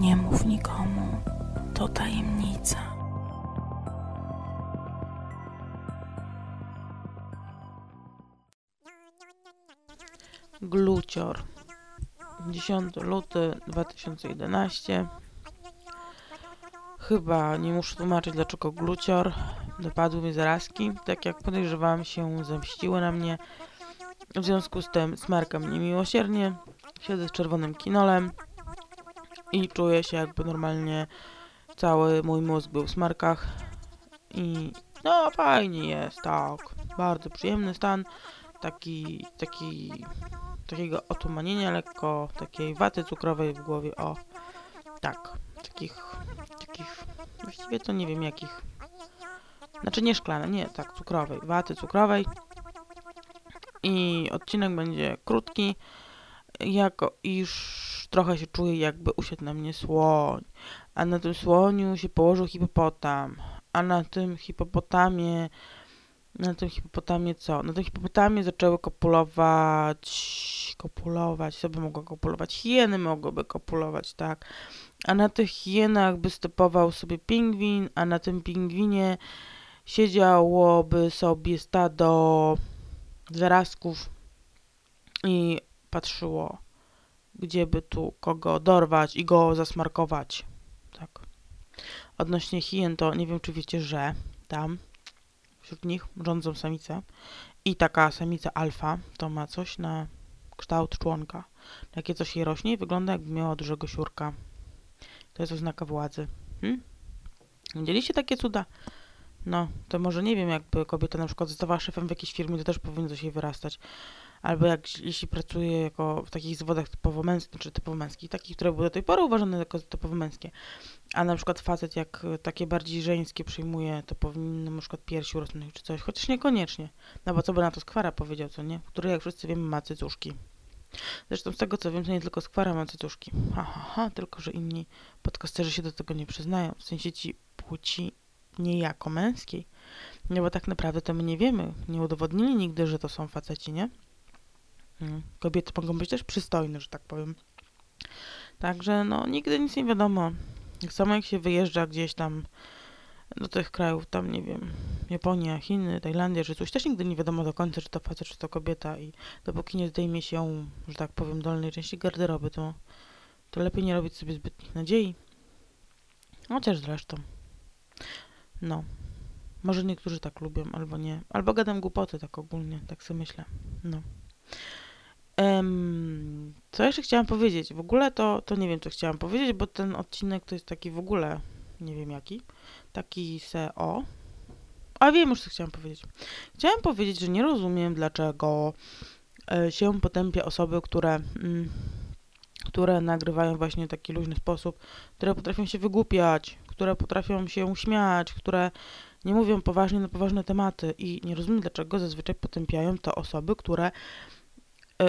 Nie mów nikomu, to tajemnica. Glucior. 10 luty 2011. Chyba nie muszę tłumaczyć, dlaczego glucior. Dopadły mnie zarazki. Tak jak podejrzewałam się, zemściły na mnie. W związku z tym smarkam mnie miłosiernie. Siedzę z czerwonym kinolem i czuję się jakby normalnie cały mój mózg był w smarkach. I no fajnie jest, tak. Bardzo przyjemny stan. Taki, taki, takiego otumanienia lekko, takiej waty cukrowej w głowie, o. Tak, takich, takich, właściwie to nie wiem jakich. Znaczy nie szklane, nie, tak, cukrowej, waty cukrowej. I odcinek będzie krótki, jako iż trochę się czuję jakby usiadł na mnie słoń, a na tym słoniu się położył hipopotam, a na tym hipopotamie na tym hipopotamie co? Na tym hipopotamie zaczęły kopulować, kopulować, sobie mogło kopulować, hieny mogłyby kopulować, tak. A na tych hienach występował sobie pingwin, a na tym pingwinie siedziałoby sobie stado zarazków i patrzyło, gdzie by tu kogo dorwać i go zasmarkować. Tak. Odnośnie hien, to nie wiem, czy wiecie, że tam wśród nich rządzą samice i taka samica alfa to ma coś na kształt członka. Takie coś jej rośnie wygląda jakby miała dużego siurka. To jest oznaka władzy. Hmm? Widzieliście takie cuda? No, to może nie wiem, jakby kobieta na przykład została szefem w jakiejś firmie, to też powinno jej wyrastać. Albo jak, jeśli pracuje jako w takich zawodach typowo męskich, czy typowo męskich, takich, które były do tej pory uważane jako typowo męskie, a na przykład facet jak takie bardziej żeńskie przyjmuje, to powinno na przykład piersi urosnąć czy coś, chociaż niekoniecznie. No bo co by na to Skwara powiedział, co nie? Który jak wszyscy wiemy ma cycuszki. Zresztą z tego co wiem, to nie tylko Skwara ma cycuszki. Ha, ha, tylko że inni podcasterzy się do tego nie przyznają. W sensie ci płci niejako męskiej. No bo tak naprawdę to my nie wiemy. Nie udowodnili nigdy, że to są faceci, nie? Mm, kobiety mogą być też przystojne, że tak powiem. Także no nigdy nic nie wiadomo. Tak samo jak się wyjeżdża gdzieś tam do tych krajów, tam nie wiem, Japonia, Chiny, Tajlandia, czy coś, też nigdy nie wiadomo do końca, czy to facet, czy to kobieta i dopóki nie zdejmie się, że tak powiem, dolnej części garderoby, to, to lepiej nie robić sobie zbytnich nadziei. Chociaż zresztą. No. Może niektórzy tak lubią, albo nie. Albo gadam głupoty tak ogólnie, tak sobie myślę. No. Um, co jeszcze chciałam powiedzieć? W ogóle to, to nie wiem, co chciałam powiedzieć, bo ten odcinek to jest taki w ogóle, nie wiem jaki, taki se o. A wiem już, co chciałam powiedzieć. Chciałam powiedzieć, że nie rozumiem, dlaczego e, się potępia osoby, które, mm, które nagrywają właśnie w taki luźny sposób, które potrafią się wygłupiać, które potrafią się śmiać, które nie mówią poważnie na poważne tematy i nie rozumiem, dlaczego zazwyczaj potępiają to osoby, które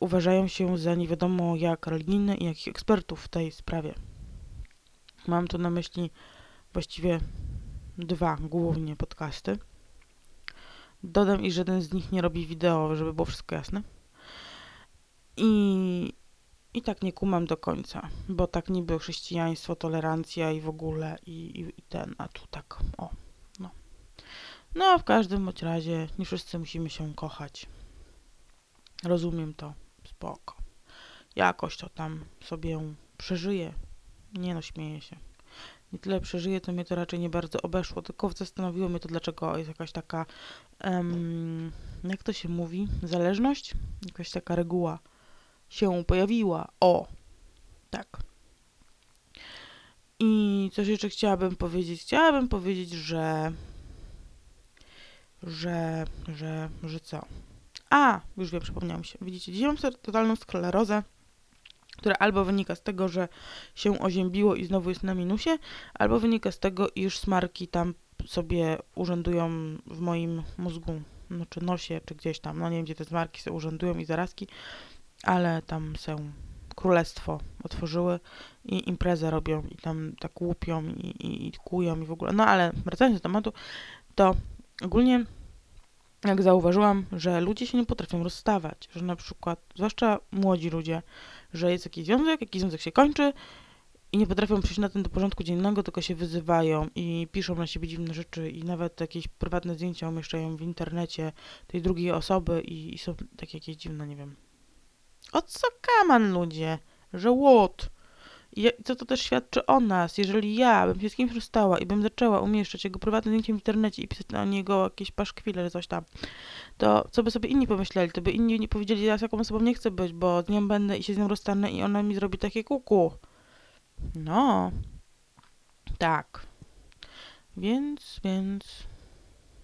uważają się za nie wiadomo jak religijne i jakich ekspertów w tej sprawie. Mam tu na myśli właściwie dwa głównie podcasty. Dodam, iż żaden z nich nie robi wideo, żeby było wszystko jasne. I, i tak nie kumam do końca, bo tak niby chrześcijaństwo, tolerancja i w ogóle i, i, i ten, a tu tak, o, no. No, w każdym bądź razie nie wszyscy musimy się kochać. Rozumiem to, spoko. Jakoś to tam sobie przeżyję. Nie no, śmieję się. Nie tyle przeżyję, to mnie to raczej nie bardzo obeszło, tylko zastanowiło mnie to, dlaczego jest jakaś taka, um, jak to się mówi, zależność? Jakaś taka reguła się pojawiła. O, tak. I coś jeszcze chciałabym powiedzieć. Chciałabym powiedzieć, że, że, że, że co? A, już wiem, przypomniałam się. Widzicie, dzisiaj mam totalną sklerozę, która albo wynika z tego, że się oziębiło i znowu jest na minusie, albo wynika z tego, iż smarki tam sobie urzędują w moim mózgu, no czy nosie, czy gdzieś tam, no nie wiem, gdzie te smarki sobie urzędują i zarazki, ale tam są królestwo otworzyły i imprezę robią i tam tak łupią i, i, i kują i w ogóle. No ale wracając do tematu, to ogólnie jak zauważyłam, że ludzie się nie potrafią rozstawać, że na przykład, zwłaszcza młodzi ludzie, że jest jakiś związek, jakiś związek się kończy i nie potrafią przyjść na tym do porządku dziennego, tylko się wyzywają i piszą na siebie dziwne rzeczy i nawet jakieś prywatne zdjęcia umieszczają w internecie tej drugiej osoby i, i są takie jakieś dziwne, nie wiem. O co kaman ludzie? Że what? I co to też świadczy o nas? Jeżeli ja bym się z kimś rozstała i bym zaczęła umieszczać jego prywatne zdjęcie w internecie i pisać na niego jakieś paszkwile, że coś tam, to co by sobie inni pomyśleli? To by inni nie powiedzieli, ja z jaką osobą nie chcę być, bo z nią będę i się z nią rozstanę i ona mi zrobi takie kuku. No. Tak. Więc, więc,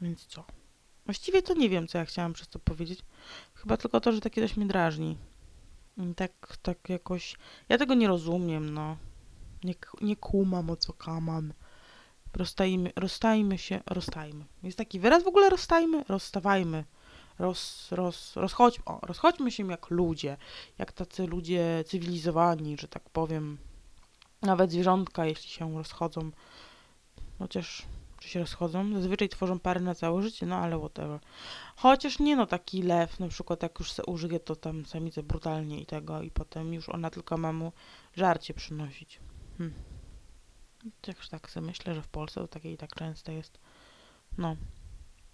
więc co? Właściwie to nie wiem, co ja chciałam przez to powiedzieć. Chyba tylko to, że takie coś mnie drażni. I tak, tak jakoś... Ja tego nie rozumiem, no. Nie, nie kumam, o co kamam. Rozstajmy, rozstajmy się, rozstajmy. Jest taki wyraz w ogóle rozstajmy? Rozstawajmy. Roz, roz, rozchodź, o, rozchodźmy się jak ludzie. Jak tacy ludzie cywilizowani, że tak powiem. Nawet zwierzątka, jeśli się rozchodzą. Chociaż, czy się rozchodzą? Zazwyczaj tworzą pary na całe życie, no ale whatever. Chociaż nie no, taki lew, na przykład jak już se użyje, to tam samicę brutalnie i tego, i potem już ona tylko ma mu żarcie przynosić. Hm. Też tak sobie myślę, że w Polsce to takie i tak często jest. No.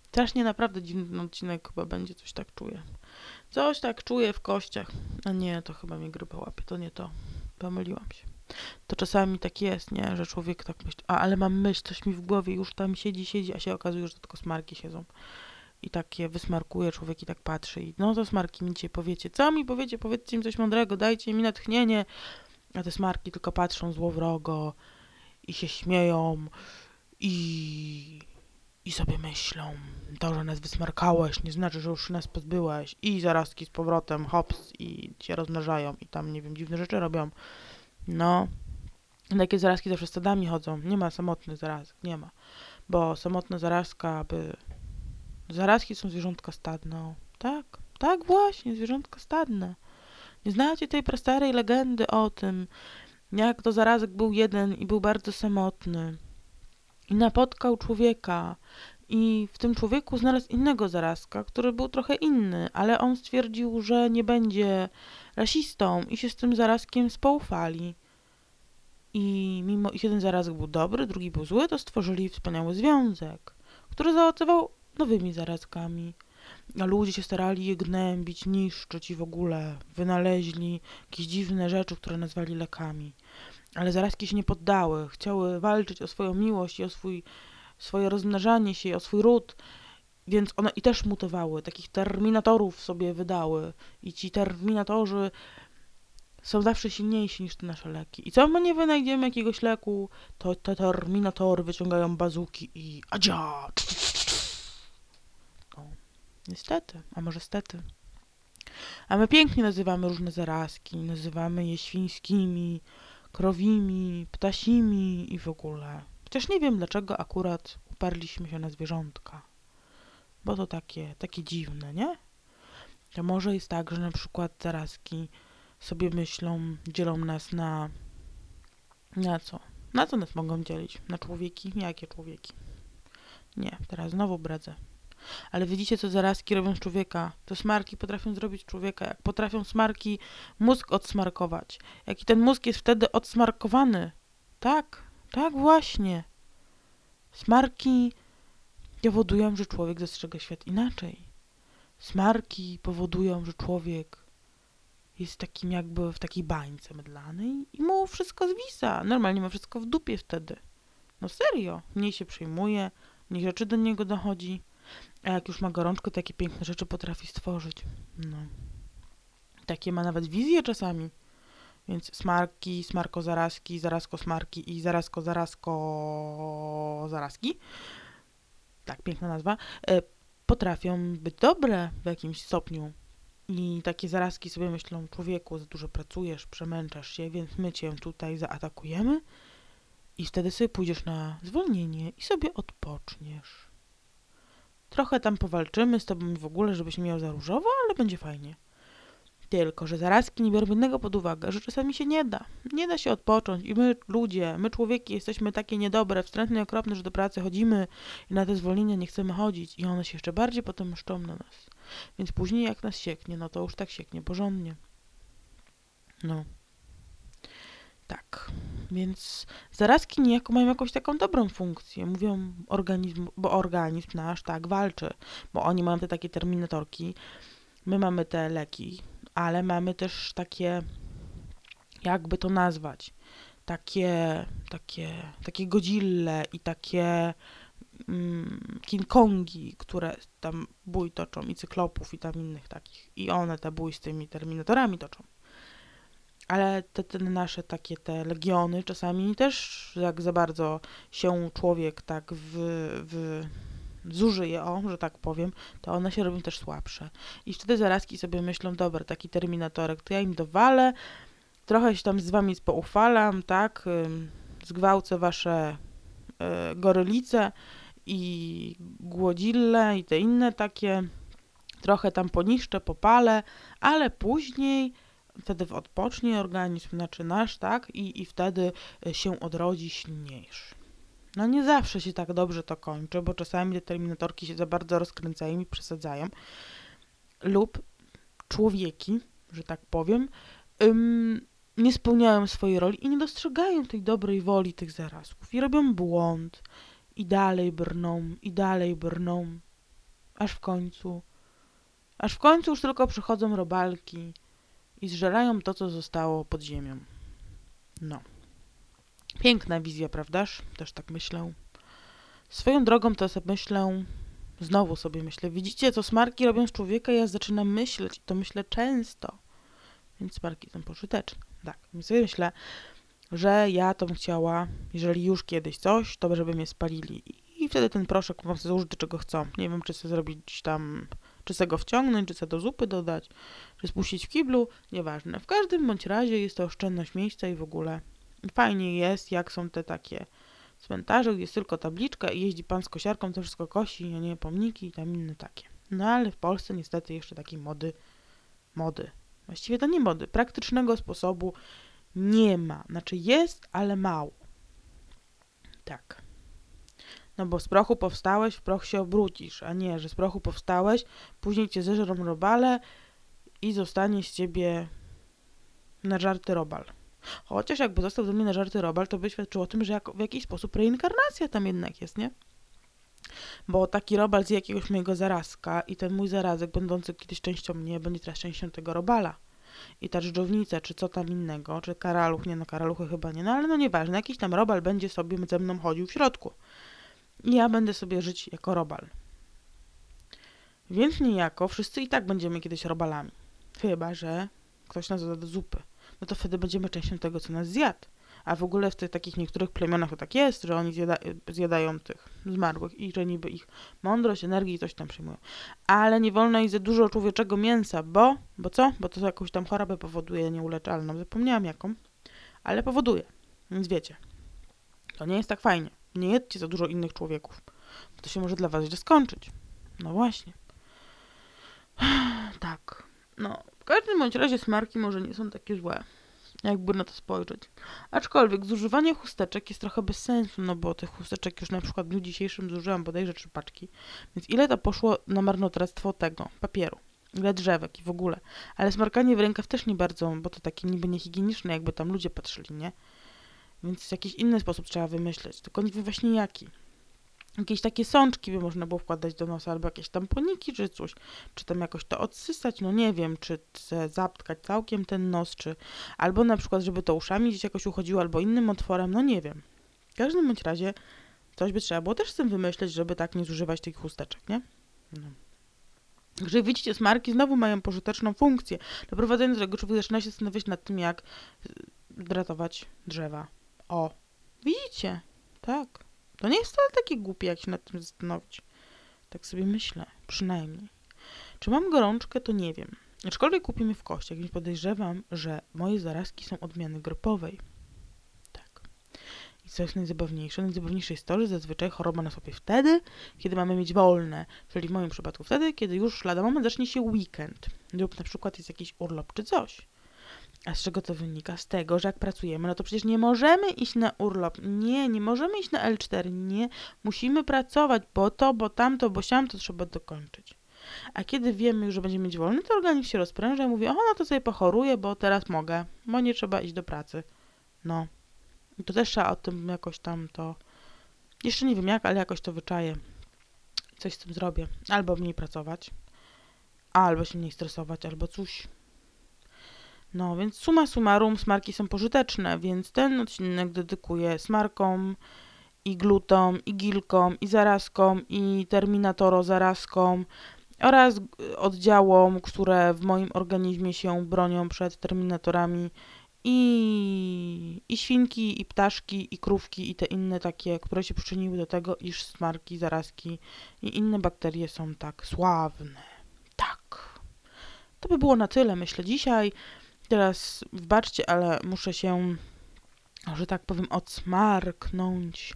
Strasznie naprawdę dziwny odcinek chyba będzie, coś tak czuję. Coś tak czuję w kościach. A nie, to chyba mnie grypa łapie, to nie to. Pomyliłam się. To czasami tak jest, nie? Że człowiek tak myśli, a ale mam myśl, coś mi w głowie już tam siedzi, siedzi, a się okazuje, że to tylko smarki siedzą. I tak je wysmarkuje człowiek i tak patrzy i no to smarki mi dzisiaj powiecie. Co mi powiecie? Powiedzcie mi coś mądrego, dajcie mi natchnienie. A te smarki tylko patrzą złowrogo i się śmieją i, i sobie myślą, to, że nas wysmarkałeś, nie znaczy, że już nas pozbyłeś i zarazki z powrotem, hops i się rozmnażają i tam, nie wiem, dziwne rzeczy robią. No, takie zarazki zawsze stadami chodzą, nie ma samotnych zarazek, nie ma, bo samotna zarazka by... Zarazki są zwierzątka stadne, tak, tak właśnie, zwierzątka stadne. Nie znacie tej prastarej legendy o tym, jak to zarazek był jeden i był bardzo samotny. I napotkał człowieka. I w tym człowieku znalazł innego zarazka, który był trochę inny, ale on stwierdził, że nie będzie rasistą i się z tym zarazkiem spoufali. I mimo iż jeden zarazek był dobry, drugi był zły, to stworzyli wspaniały związek, który zaowocował nowymi zarazkami. A ludzie się starali je gnębić, niszczyć i w ogóle wynaleźli jakieś dziwne rzeczy, które nazwali lekami. Ale zarazki się nie poddały, chciały walczyć o swoją miłość i o swój, swoje rozmnażanie się, o swój ród, więc one i też mutowały, takich terminatorów sobie wydały i ci terminatorzy są zawsze silniejsi niż te nasze leki. I co my nie wynajdziemy jakiegoś leku, to te terminatory wyciągają bazuki i adzia! No, niestety, a może stety. A my pięknie nazywamy różne zarazki, nazywamy je świńskimi, krowimi, ptasimi i w ogóle. Chociaż nie wiem dlaczego akurat uparliśmy się na zwierzątka. Bo to takie, takie dziwne, nie? To może jest tak, że na przykład zarazki sobie myślą, dzielą nas na... Na co? Na co nas mogą dzielić? Na człowieki? Jakie człowieki? Nie, teraz znowu bredzę. Ale widzicie, co zarazki robią z człowieka? To smarki potrafią zrobić człowieka. Jak potrafią smarki mózg odsmarkować. Jaki ten mózg jest wtedy odsmarkowany. Tak, tak właśnie. Smarki powodują, że człowiek dostrzega świat inaczej. Smarki powodują, że człowiek jest takim jakby w takiej bańce mydlanej i mu wszystko zwisa. Normalnie ma wszystko w dupie wtedy. No serio. Mniej się przejmuje, mniej rzeczy do niego dochodzi. A jak już ma gorączkę, takie piękne rzeczy potrafi stworzyć. No. Takie ma nawet wizje czasami. Więc smarki, smarko zarazki, zarazko smarki i zarazko zarazko zarazki. Tak, piękna nazwa. E, potrafią być dobre w jakimś stopniu. I takie zarazki sobie myślą, człowieku, za dużo pracujesz, przemęczasz się, więc my cię tutaj zaatakujemy i wtedy sobie pójdziesz na zwolnienie i sobie odpoczniesz. Trochę tam powalczymy z tobą w ogóle, żebyś miał za różowo, ale będzie fajnie. Tylko, że zarazki nie biorą jednego pod uwagę, że czasami się nie da. Nie da się odpocząć i my, ludzie, my człowieki jesteśmy takie niedobre, wstrętne i okropne, że do pracy chodzimy i na te zwolnienia nie chcemy chodzić i one się jeszcze bardziej potem mszczą na nas. Więc później jak nas sieknie, no to już tak sieknie porządnie. No. Tak. Więc zarazki niejako mają jakąś taką dobrą funkcję. Mówią organizm, bo organizm nasz tak walczy, bo oni mają te takie terminatorki, my mamy te leki, ale mamy też takie, jakby to nazwać, takie, takie, takie godzille i takie mm, King Kongi, które tam bój toczą i cyklopów i tam innych takich. I one te bój z tymi terminatorami toczą. Ale te, te nasze takie te legiony czasami też jak za bardzo się człowiek tak w, w zużyje, o, że tak powiem, to one się robią też słabsze. I wtedy zarazki sobie myślą, dobra, taki terminatorek, to ja im dowalę, trochę się tam z wami poufalam, tak, zgwałcę wasze y, gorylice i głodzille i te inne takie, trochę tam poniszczę, popalę, ale później wtedy odpocznie organizm, znaczy nasz, tak, i, i wtedy się odrodzi silniejszy. No nie zawsze się tak dobrze to kończy, bo czasami te terminatorki się za bardzo rozkręcają i przesadzają. Lub człowieki, że tak powiem, ym, nie spełniają swojej roli i nie dostrzegają tej dobrej woli tych zarazków i robią błąd i dalej brną, i dalej brną, aż w końcu, aż w końcu już tylko przychodzą robalki i zżerają to, co zostało pod ziemią. No. Piękna wizja, prawdaż? Też tak myślę. Swoją drogą to sobie myślę, znowu sobie myślę, widzicie, co smarki robią z człowieka? Ja zaczynam myśleć i to myślę często. Więc smarki są pożyteczne. Tak, więc sobie myślę, że ja to bym chciała, jeżeli już kiedyś coś, to żeby mnie spalili. I wtedy ten proszek mogą sobie zużyć czego chcą. Nie wiem, czy sobie zrobić tam, czy sobie go wciągnąć, czy sobie do zupy dodać, czy spuścić w kiblu, nieważne. W każdym bądź razie jest to oszczędność miejsca i w ogóle Fajnie jest, jak są te takie cmentarze, gdzie jest tylko tabliczka i jeździ pan z kosiarką, to wszystko kosi, a nie pomniki i tam inne takie. No ale w Polsce niestety jeszcze takiej mody, mody, właściwie to nie mody, praktycznego sposobu nie ma. Znaczy jest, ale mało. Tak. No bo z prochu powstałeś, w proch się obrócisz, a nie, że z prochu powstałeś, później cię zeżrą robale i zostanie z ciebie na żarty robal. Chociaż jakby został do mnie na żarty robal, to by świadczyło o tym, że jak, w jakiś sposób reinkarnacja tam jednak jest, nie? Bo taki robal z jakiegoś mojego zarazka i ten mój zarazek, będący kiedyś częścią mnie, będzie teraz częścią tego robala. I ta dżdżownica, czy co tam innego, czy karaluch, nie no, karaluchy chyba nie, no ale no nieważne, jakiś tam robal będzie sobie ze mną chodził w środku. I ja będę sobie żyć jako robal. Więc niejako wszyscy i tak będziemy kiedyś robalami. Chyba, że ktoś nas doda do zupy no to wtedy będziemy częścią tego, co nas zjadł. A w ogóle w tych takich niektórych plemionach to tak jest, że oni zjada, zjadają tych zmarłych i że niby ich mądrość, energię i coś tam przyjmują. Ale nie wolno jeść za dużo człowieczego mięsa, bo, bo co? Bo to jakąś tam chorobę powoduje nieuleczalną. Zapomniałam jaką, ale powoduje. Więc wiecie, to nie jest tak fajnie. Nie jedzcie za dużo innych człowieków, bo to się może dla was źle skończyć. No właśnie. Tak. No, każdym bądź razie smarki może nie są takie złe, jakby na to spojrzeć. Aczkolwiek zużywanie chusteczek jest trochę bez sensu, no bo tych chusteczek już na przykład w dniu dzisiejszym zużyłam bodajże trzy paczki. Więc ile to poszło na marnotrawstwo tego, papieru? Ile drzewek i w ogóle. Ale smarkanie w rękaw też nie bardzo, bo to takie niby niehigieniczne, jakby tam ludzie patrzyli, nie? Więc jakiś inny sposób trzeba wymyśleć, tylko nie wiem właśnie jaki jakieś takie sączki by można było wkładać do nosa, albo jakieś tamponiki, czy coś, czy tam jakoś to odsysać, no nie wiem, czy zaptkać całkiem ten nos, czy albo na przykład, żeby to uszami gdzieś jakoś uchodziło, albo innym otworem, no nie wiem. W każdym bądź razie coś by trzeba było też z tym wymyśleć, żeby tak nie zużywać tych chusteczek, nie? No. Także widzicie, smarki znowu mają pożyteczną funkcję. Doprowadzając do tego, człowiek zaczyna się zastanawiać nad tym, jak dratować drzewa. O, widzicie? Tak. To nie jest wcale takie głupie, jak się nad tym zastanowić. Tak sobie myślę, przynajmniej. Czy mam gorączkę, to nie wiem. Aczkolwiek kupimy w kościach, więc podejrzewam, że moje zarazki są odmiany grupowej. Tak. I co jest najzabawniejsze? Najzabawniejsze jest to, że zazwyczaj choroba nastąpi wtedy, kiedy mamy mieć wolne, czyli w moim przypadku wtedy, kiedy już lada moment zacznie się weekend lub na przykład jest jakiś urlop czy coś. A z czego to wynika? Z tego, że jak pracujemy, no to przecież nie możemy iść na urlop. Nie, nie możemy iść na L4. Nie, musimy pracować, bo to, bo tamto, bo siam, to trzeba dokończyć. A kiedy wiemy już, że będziemy mieć wolny, to organizm się rozpręża i mówi, o, no to sobie pochoruję, bo teraz mogę, bo nie trzeba iść do pracy. No. To też trzeba o tym jakoś tam to... Jeszcze nie wiem jak, ale jakoś to wyczaję. Coś z tym zrobię. Albo mniej pracować, albo się mniej stresować, albo coś. No, więc suma summarum, smarki są pożyteczne, więc ten odcinek dedykuję smarkom, i glutom, i gilkom, i zarazkom, i terminatoro zarazkom oraz oddziałom, które w moim organizmie się bronią przed terminatorami i, i świnki, i ptaszki, i krówki, i te inne takie, które się przyczyniły do tego, iż smarki, zarazki i inne bakterie są tak sławne. Tak. To by było na tyle, myślę, dzisiaj. Teraz wybaczcie, ale muszę się, że tak powiem, odsmarknąć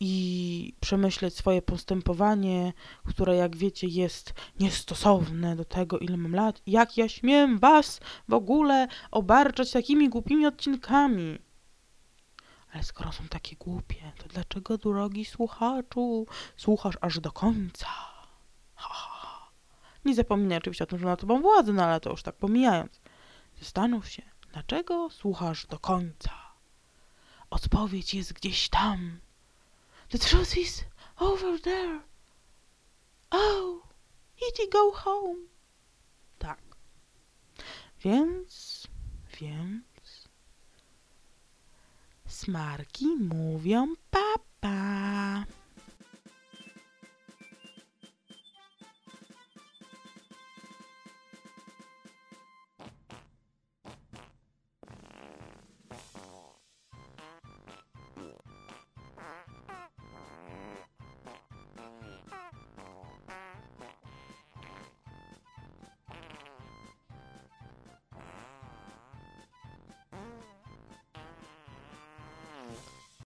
i przemyśleć swoje postępowanie, które, jak wiecie, jest niestosowne do tego, ile mam lat. Jak ja śmiem was w ogóle obarczać takimi głupimi odcinkami? Ale skoro są takie głupie, to dlaczego, drogi słuchaczu, słuchasz aż do końca? Ha, ha, ha. Nie zapominaj oczywiście o tym, że na tobą władzę, no ale to już tak pomijając. Zastanów się, dlaczego słuchasz do końca? Odpowiedź jest gdzieś tam. The truth is over there. Oh, Itty go home. Tak. Więc, więc... Smarki mówią papa.